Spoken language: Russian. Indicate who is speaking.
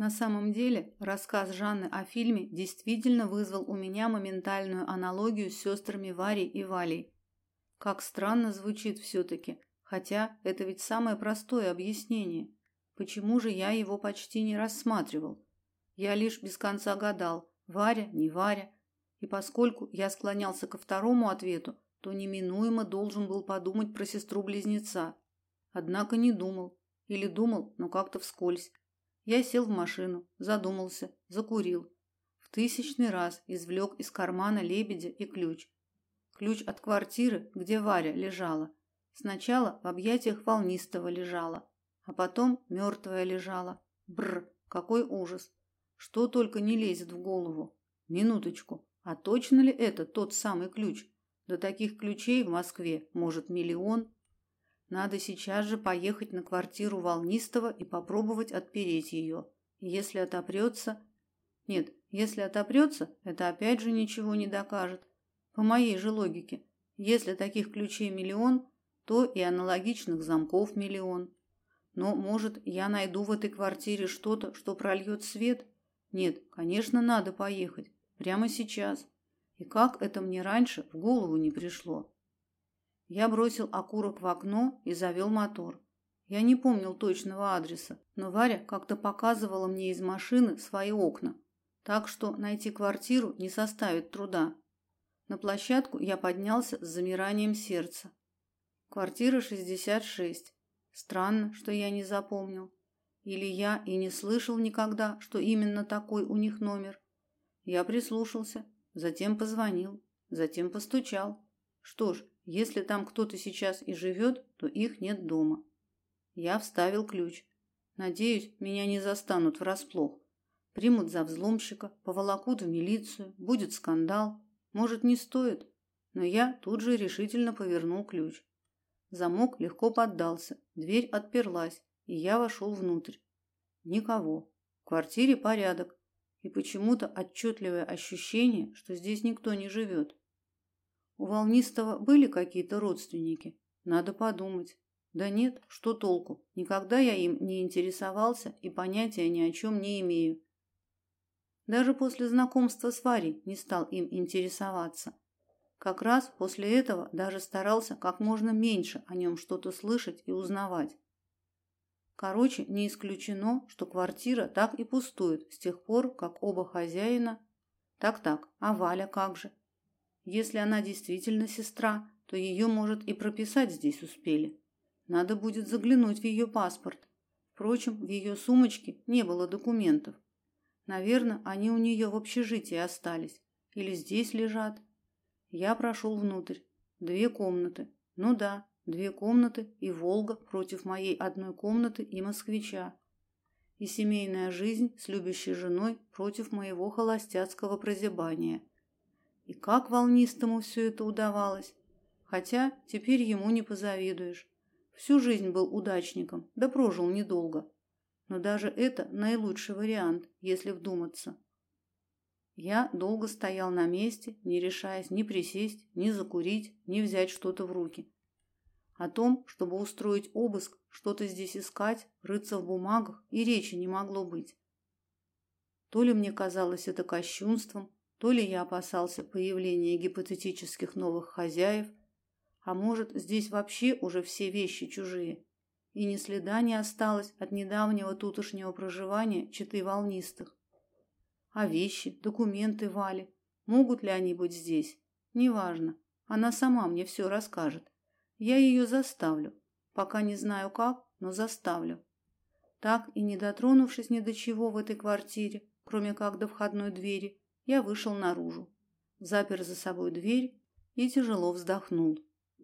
Speaker 1: На самом деле, рассказ Жанны о фильме действительно вызвал у меня моментальную аналогию с сестрами Варей и Валей. Как странно звучит все таки хотя это ведь самое простое объяснение. Почему же я его почти не рассматривал? Я лишь без конца гадал, Варя, не Варя. И поскольку я склонялся ко второму ответу, то неминуемо должен был подумать про сестру-близнеца. Однако не думал. Или думал, но как-то вскользь. Я сел в машину, задумался, закурил. В тысячный раз извлек из кармана лебедя и ключ. Ключ от квартиры, где Варя лежала. Сначала в объятиях волнистого лежала, а потом мертвая лежала. Бр, какой ужас. Что только не лезет в голову. Минуточку. А точно ли это тот самый ключ? До таких ключей в Москве может миллион. Надо сейчас же поехать на квартиру Волнистого и попробовать отпереть ее. Если отопрется... Нет, если отопрется, это опять же ничего не докажет. По моей же логике, если таких ключей миллион, то и аналогичных замков миллион. Но, может, я найду в этой квартире что-то, что прольет свет? Нет, конечно, надо поехать. Прямо сейчас. И как это мне раньше в голову не пришло? Я бросил окурок в окно и завел мотор. Я не помнил точного адреса, но Варя как-то показывала мне из машины свои окна, так что найти квартиру не составит труда. На площадку я поднялся с замиранием сердца. Квартира 66. Странно, что я не запомнил. Или я и не слышал никогда, что именно такой у них номер. Я прислушался, затем позвонил, затем постучал. Что ж, если там кто-то сейчас и живет, то их нет дома. Я вставил ключ. Надеюсь, меня не застанут врасплох. Примут за взломщика, поволокут в милицию, будет скандал. Может, не стоит, но я тут же решительно повернул ключ. Замок легко поддался, дверь отперлась, и я вошел внутрь. Никого. В квартире порядок, и почему-то отчетливое ощущение, что здесь никто не живет. У Волнистого были какие-то родственники? Надо подумать. Да нет, что толку? Никогда я им не интересовался и понятия ни о чем не имею. Даже после знакомства с Варей не стал им интересоваться. Как раз после этого даже старался как можно меньше о нем что-то слышать и узнавать. Короче, не исключено, что квартира так и пустует с тех пор, как оба хозяина... Так-так, а Валя как же? Если она действительно сестра, то ее, может, и прописать здесь успели. Надо будет заглянуть в ее паспорт. Впрочем, в ее сумочке не было документов. Наверное, они у нее в общежитии остались или здесь лежат. Я прошел внутрь. Две комнаты. Ну да, две комнаты и Волга против моей одной комнаты и москвича. И семейная жизнь с любящей женой против моего холостяцкого прозябания. И как волнистому все это удавалось. Хотя теперь ему не позавидуешь. Всю жизнь был удачником, да прожил недолго. Но даже это наилучший вариант, если вдуматься. Я долго стоял на месте, не решаясь ни присесть, ни закурить, ни взять что-то в руки. О том, чтобы устроить обыск, что-то здесь искать, рыться в бумагах и речи не могло быть. То ли мне казалось это кощунством, то ли я опасался появления гипотетических новых хозяев, а может, здесь вообще уже все вещи чужие, и ни следа не осталось от недавнего тутошнего проживания четы волнистых. А вещи, документы Вали, могут ли они быть здесь? Неважно. Она сама мне все расскажет. Я ее заставлю. Пока не знаю как, но заставлю. Так и не дотронувшись ни до чего в этой квартире, кроме как до входной двери, я вышел наружу, запер за собой дверь и тяжело вздохнул.